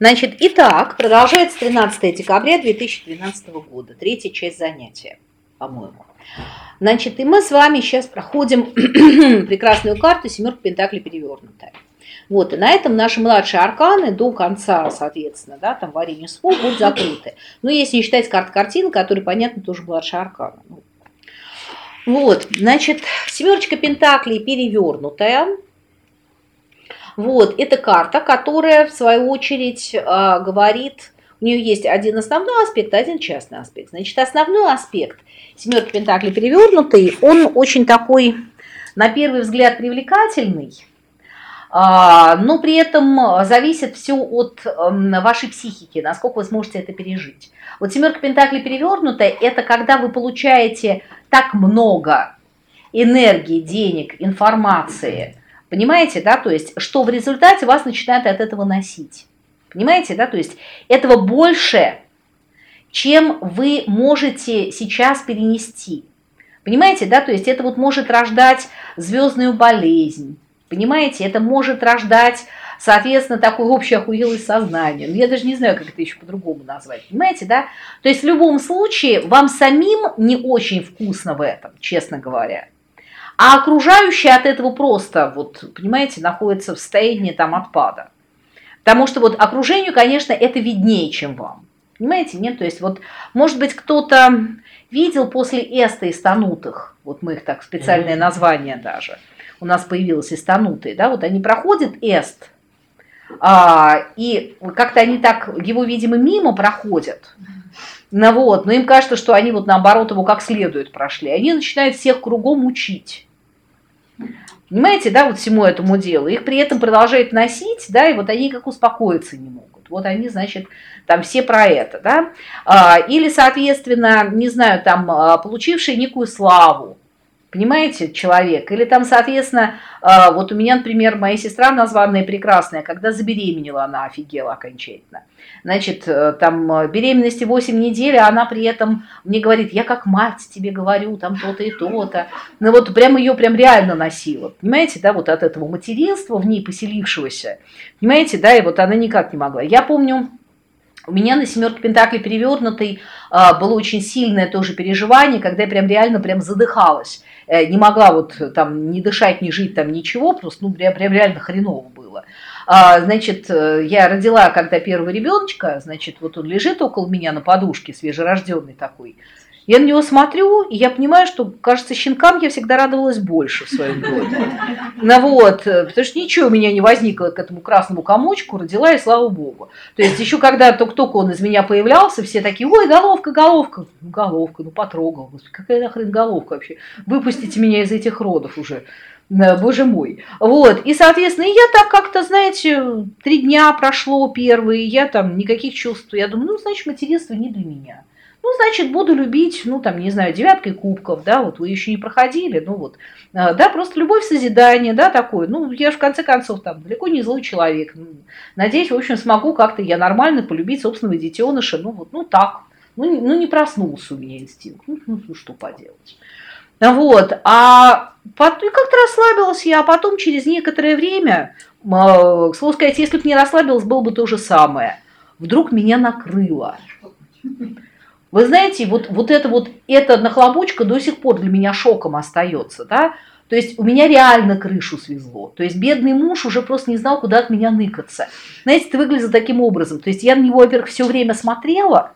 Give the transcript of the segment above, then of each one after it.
Значит, итак, продолжается 13 декабря 2012 года, третья часть занятия, по-моему. Значит, и мы с вами сейчас проходим прекрасную карту «Семерка Пентаклей перевернутая». Вот, и на этом наши младшие арканы до конца, соответственно, да, там варенье слов будут закрыты. Но если не считать карт картин, которые, понятно, тоже младшие арканы. Ну, вот, значит, семерочка Пентаклей перевернутая. Вот, это карта, которая, в свою очередь, а, говорит, у нее есть один основной аспект, один частный аспект. Значит, основной аспект семерки Пентаклей перевернутый, он очень такой, на первый взгляд, привлекательный, а, но при этом зависит все от вашей психики, насколько вы сможете это пережить. Вот семерка Пентаклей перевернутая – это когда вы получаете так много энергии, денег, информации – Понимаете, да, то есть, что в результате вас начинает от этого носить. Понимаете, да, то есть, этого больше, чем вы можете сейчас перенести. Понимаете, да, то есть, это вот может рождать звездную болезнь. Понимаете, это может рождать, соответственно, такое общее охуелость сознание. Ну, я даже не знаю, как это еще по-другому назвать. Понимаете, да? То есть в любом случае вам самим не очень вкусно в этом, честно говоря. А окружающие от этого просто, вот, понимаете, находятся в состоянии там отпада. Потому что вот окружению, конечно, это виднее, чем вам. Понимаете, нет? То есть вот, может быть, кто-то видел после эста истанутых, вот мы их так, специальное название даже, у нас появилось истанутые, да, вот они проходят эст, а, и как-то они так, его, видимо, мимо проходят, ну вот, но им кажется, что они вот наоборот его как следует прошли. Они начинают всех кругом учить. Понимаете, да, вот всему этому делу. Их при этом продолжают носить, да, и вот они как успокоиться не могут. Вот они, значит, там все про это, да. А, или, соответственно, не знаю, там, а, получившие некую славу, Понимаете, человек? Или там, соответственно, а, вот у меня, например, моя сестра названная прекрасная, когда забеременела, она офигела окончательно. Значит, э, там э, беременности 8 недель, а она при этом мне говорит, я как мать тебе говорю, там то-то и то-то. Ну вот прям ее прям реально носила. Понимаете, да, вот от этого материнства в ней поселившегося. Понимаете, да, и вот она никак не могла. Я помню, у меня на семерке Пентаклей перевернутой а, было очень сильное тоже переживание, когда я прям реально прям задыхалась. Э, не могла вот там не дышать, не жить, там ничего, просто ну прям, прям реально хреново было. А, значит, э, я родила когда первого ребеночка, значит, вот он лежит около меня на подушке, свежерожденный такой. Я на него смотрю, и я понимаю, что, кажется, щенкам я всегда радовалась больше в своем доме. Ну вот, э, потому что ничего у меня не возникло к этому красному комочку, родила, и слава богу. То есть еще когда только-только он из меня появлялся, все такие, ой, головка, головка. Ну, головка, ну потрогал. Господи, какая нахрен головка вообще? Выпустите меня из этих родов уже. Э, боже мой. Вот, и, соответственно, я так как-то, знаете, три дня прошло первые, я там никаких чувств, я думаю, ну, значит, материнство не для меня. Ну, значит, буду любить, ну, там, не знаю, девяткой кубков, да, вот вы еще не проходили, ну, вот, а, да, просто любовь созидание, да, такое. Ну, я же, в конце концов, там, далеко не злой человек. Ну, надеюсь, в общем, смогу как-то я нормально полюбить собственного детеныша, ну, вот, ну, так. Ну, не, ну, не проснулся у меня инстинкт. Ну, ну, ну что поделать. Вот, а потом как-то расслабилась я, а потом через некоторое время, к слову сказать, если бы не расслабилась, было бы то же самое. Вдруг меня накрыло. Вы знаете, вот, вот это вот, эта нахлобучка до сих пор для меня шоком остается, да, то есть у меня реально крышу свезло. То есть бедный муж уже просто не знал, куда от меня ныкаться. Знаете, это выглядит таким образом. То есть я на него, во-первых, все время смотрела.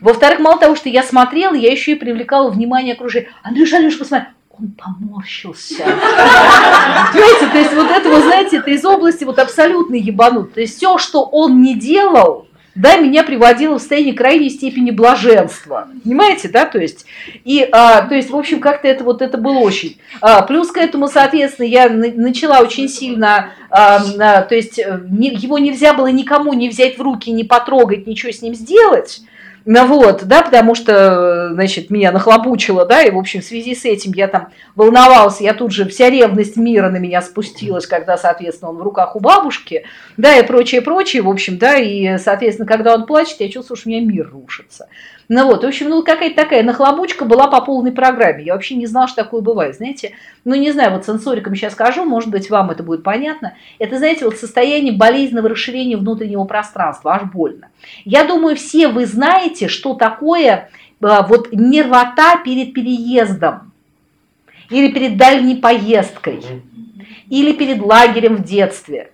Во-вторых, мало того, что я смотрела, я еще и привлекала внимание окружения. Андрюша, Андрюша, посмотри, он поморщился. Понимаете, то есть вот это, вы знаете, это из области вот абсолютно ебанут. То есть все, что он не делал, да, меня приводило в состояние крайней степени блаженства. Понимаете, да, то есть, и, а, то есть, в общем, как-то это вот это было очень. А, плюс к этому, соответственно, я начала очень сильно, а, а, то есть, э, не, его нельзя было никому не взять в руки, не потрогать, ничего с ним сделать. Ну вот, да, потому что, значит, меня нахлобучило, да, и, в общем, в связи с этим я там волновалась, я тут же, вся ревность мира на меня спустилась, когда, соответственно, он в руках у бабушки, да, и прочее, прочее, в общем, да, и, соответственно, когда он плачет, я чувствую, что у меня мир рушится. Ну вот, в общем, ну какая-то такая нахлобучка была по полной программе. Я вообще не знала, что такое бывает, знаете. Ну не знаю, вот сенсориком сейчас скажу, может быть, вам это будет понятно. Это, знаете, вот состояние болезненного расширения внутреннего пространства, аж больно. Я думаю, все вы знаете, что такое а, вот нервота перед переездом или перед дальней поездкой или перед лагерем в детстве.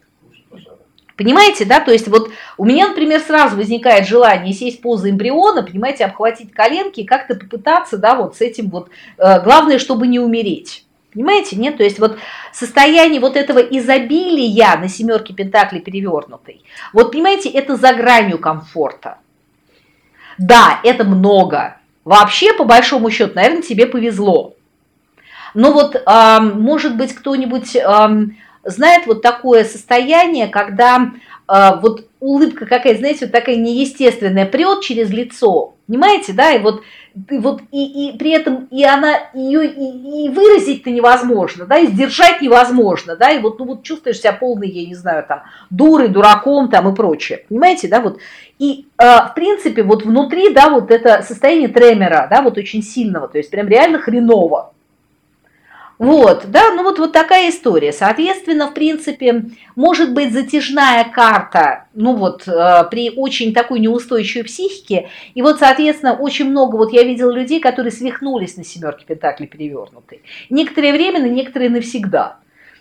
Понимаете, да? То есть вот у меня, например, сразу возникает желание сесть в позу эмбриона, понимаете, обхватить коленки и как-то попытаться, да, вот с этим вот, э, главное, чтобы не умереть. Понимаете, нет? То есть вот состояние вот этого изобилия на семерке пентаклей перевернутой, вот понимаете, это за гранью комфорта. Да, это много. Вообще, по большому счету, наверное, тебе повезло. Но вот, может быть, кто-нибудь... Знает вот такое состояние, когда э, вот улыбка какая-то, знаете, вот такая неестественная, прет через лицо, понимаете, да, и вот, и вот и, и при этом и она ее и, и выразить-то невозможно, да, и сдержать невозможно, да, и вот, ну вот чувствуешь себя полной, я не знаю, там, дурой, дураком там и прочее, понимаете, да, вот, и э, в принципе вот внутри, да, вот это состояние тремера, да, вот очень сильного, то есть прям реально хреново, вот, да, ну вот, вот такая история. Соответственно, в принципе, может быть затяжная карта, ну вот, э, при очень такой неустойчивой психике. И вот, соответственно, очень много, вот я видела людей, которые свихнулись на семерке пентаклей перевернутой. Некоторое время, некоторые навсегда.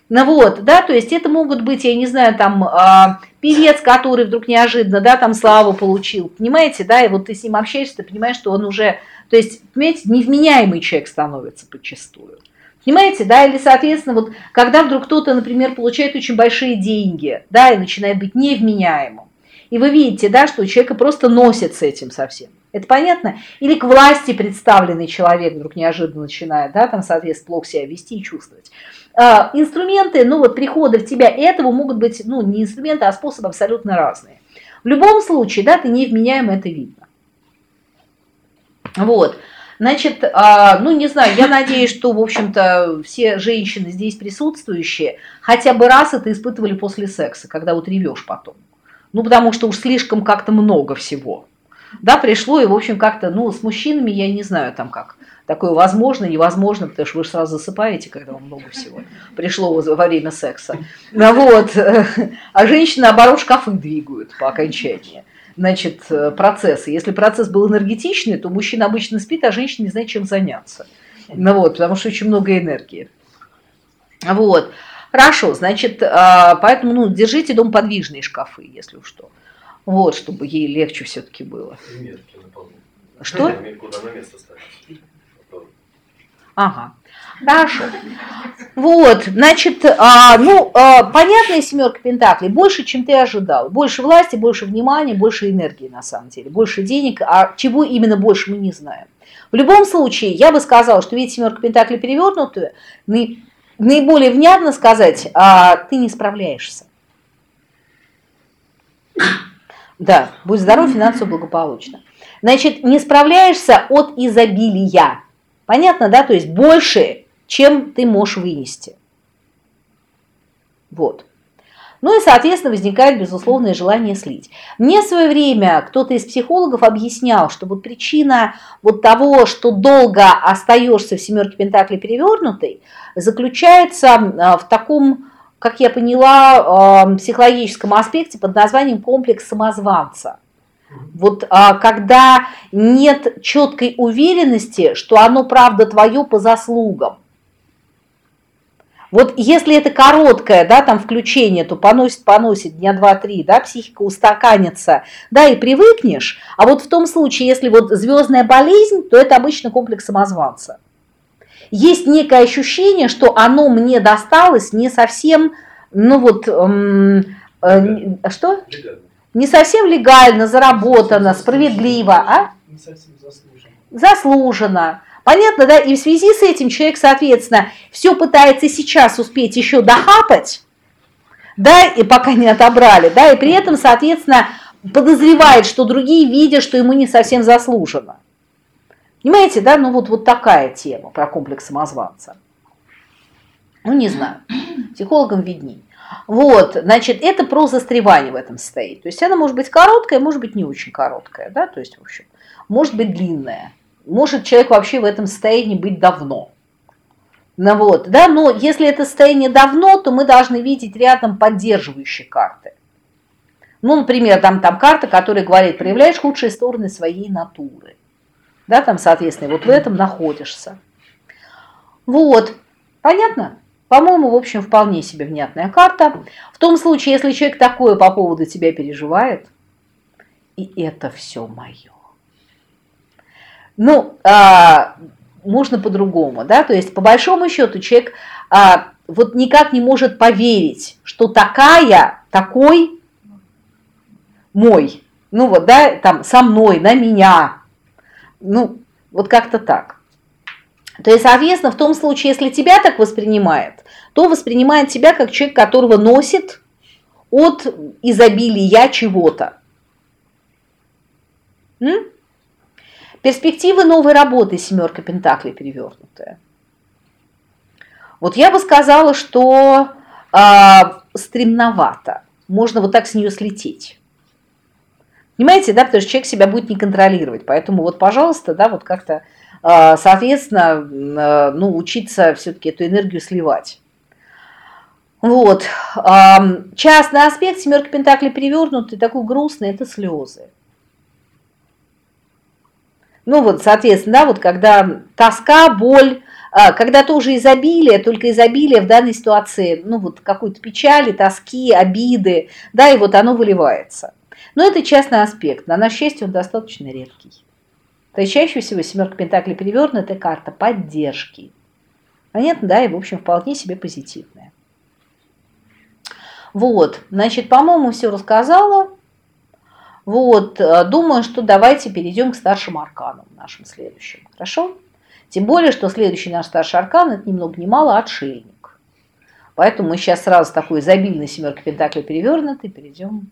Ну вот, да, то есть это могут быть, я не знаю, там, э, певец, который вдруг неожиданно, да, там славу получил, понимаете, да, и вот ты с ним общаешься, ты понимаешь, что он уже, то есть, понимаете, невменяемый человек становится подчастую. Понимаете, да, или, соответственно, вот когда вдруг кто-то, например, получает очень большие деньги, да, и начинает быть невменяемым, и вы видите, да, что человека просто носит с этим совсем. Это понятно? Или к власти представленный человек вдруг неожиданно начинает, да, там, соответственно, плохо себя вести и чувствовать. А, инструменты, ну вот прихода в тебя этого могут быть, ну не инструменты, а способы абсолютно разные. В любом случае, да, ты невменяем, это видно. Вот. Значит, а, ну не знаю, я надеюсь, что, в общем-то, все женщины здесь присутствующие хотя бы раз это испытывали после секса, когда вот ревешь потом. Ну, потому что уж слишком как-то много всего. Да, пришло, и, в общем, как-то, ну, с мужчинами я не знаю там как. Такое возможно, невозможно, потому что вы же сразу засыпаете, когда вам много всего пришло во время секса. Вот. А женщины, наоборот, шкафы двигают по окончании значит, э, процессы. Если процесс был энергетичный, то мужчина обычно спит, а женщина не знает, чем заняться. Ну вот, потому что очень много энергии. Вот. Хорошо, значит, а, поэтому ну, держите дом подвижные шкафы, если уж что. Вот, чтобы ей легче все-таки было. Что? Куда на место ставить. Ага. Хорошо. Вот, значит, а, ну, а, понятная семерка пентаклей, больше, чем ты ожидал. Больше власти, больше внимания, больше энергии, на самом деле. Больше денег, а чего именно больше, мы не знаем. В любом случае, я бы сказала, что ведь семерка пентаклей перевернутую, наиболее внятно сказать, а, ты не справляешься. Да, будь здоров, финансово благополучно. Значит, не справляешься от изобилия. Понятно, да? То есть больше чем ты можешь вынести. Вот. Ну и, соответственно, возникает безусловное желание слить. Мне в свое время кто-то из психологов объяснял, что вот причина вот того, что долго остаешься в семерке пентаклей перевернутой, заключается а, в таком, как я поняла, а, психологическом аспекте под названием комплекс самозванца. Вот а, когда нет четкой уверенности, что оно правда твое по заслугам. Вот если это короткое, да, там включение, то поносит, поносит дня два-три, да, психика устаканится, да, и привыкнешь. А вот в том случае, если вот звездная болезнь, то это обычно комплекс самозванца. Есть некое ощущение, что оно мне досталось не совсем, ну вот, эм, э, что? Легально. Не совсем легально, заработано, справедливо, а? Не совсем заслуженно. Заслуженно. Понятно, да? И в связи с этим человек, соответственно, все пытается сейчас успеть еще дохапать, да, и пока не отобрали, да, и при этом, соответственно, подозревает, что другие видят, что ему не совсем заслужено. Понимаете, да? Ну вот, вот такая тема про комплекс самозванца. Ну, не знаю, психологам видней. Вот, значит, это про застревание в этом состоит. То есть она может быть короткая, может быть не очень короткая, да, то есть, в общем, может быть длинная. Может человек вообще в этом состоянии быть давно. Ну вот, да, но если это состояние давно, то мы должны видеть рядом поддерживающие карты. Ну, например, там, там карта, которая говорит, проявляешь худшие стороны своей натуры. Да, там, соответственно, вот в этом находишься. Вот, понятно? По-моему, в общем, вполне себе внятная карта. В том случае, если человек такое по поводу тебя переживает, и это все мое. Ну, а, можно по-другому, да, то есть по большому счету человек а, вот никак не может поверить, что такая, такой мой, ну вот, да, там, со мной, на меня, ну, вот как-то так. То есть, соответственно, в том случае, если тебя так воспринимает, то воспринимает тебя как человек, которого носит от изобилия чего-то. Перспективы новой работы семерка пентаклей перевернутая. Вот я бы сказала, что э, стремновато. Можно вот так с нее слететь. Понимаете, да, потому что человек себя будет не контролировать. Поэтому вот, пожалуйста, да, вот как-то, соответственно, э, ну, учиться все-таки эту энергию сливать. Вот. Частный аспект семерки пентаклей перевернутый, такой грустный, это слезы. Ну вот, соответственно, да, вот когда тоска, боль, а, когда тоже изобилие, только изобилие в данной ситуации, ну вот какой-то печали, тоски, обиды, да, и вот оно выливается. Но это частный аспект, на наше счастье он достаточно редкий. То есть чаще всего семерка пентаклей перевернутая карта поддержки. Понятно, да, и в общем вполне себе позитивная. Вот, значит, по-моему, все рассказала. Вот, э, думаю, что давайте перейдем к старшим арканам нашим следующим. Хорошо? Тем более, что следующий наш старший аркан – это ни много ни мало отшельник. Поэтому мы сейчас сразу такой изобильной семеркой пентаклей перевернутой перейдем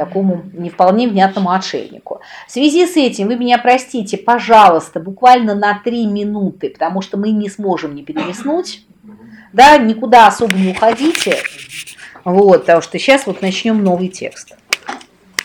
такому не вполне внятному отшельнику. В связи с этим вы меня простите, пожалуйста, буквально на три минуты, потому что мы не сможем не перелистнуть. Да, никуда особо не уходите. Вот, потому что сейчас вот начнем новый текст.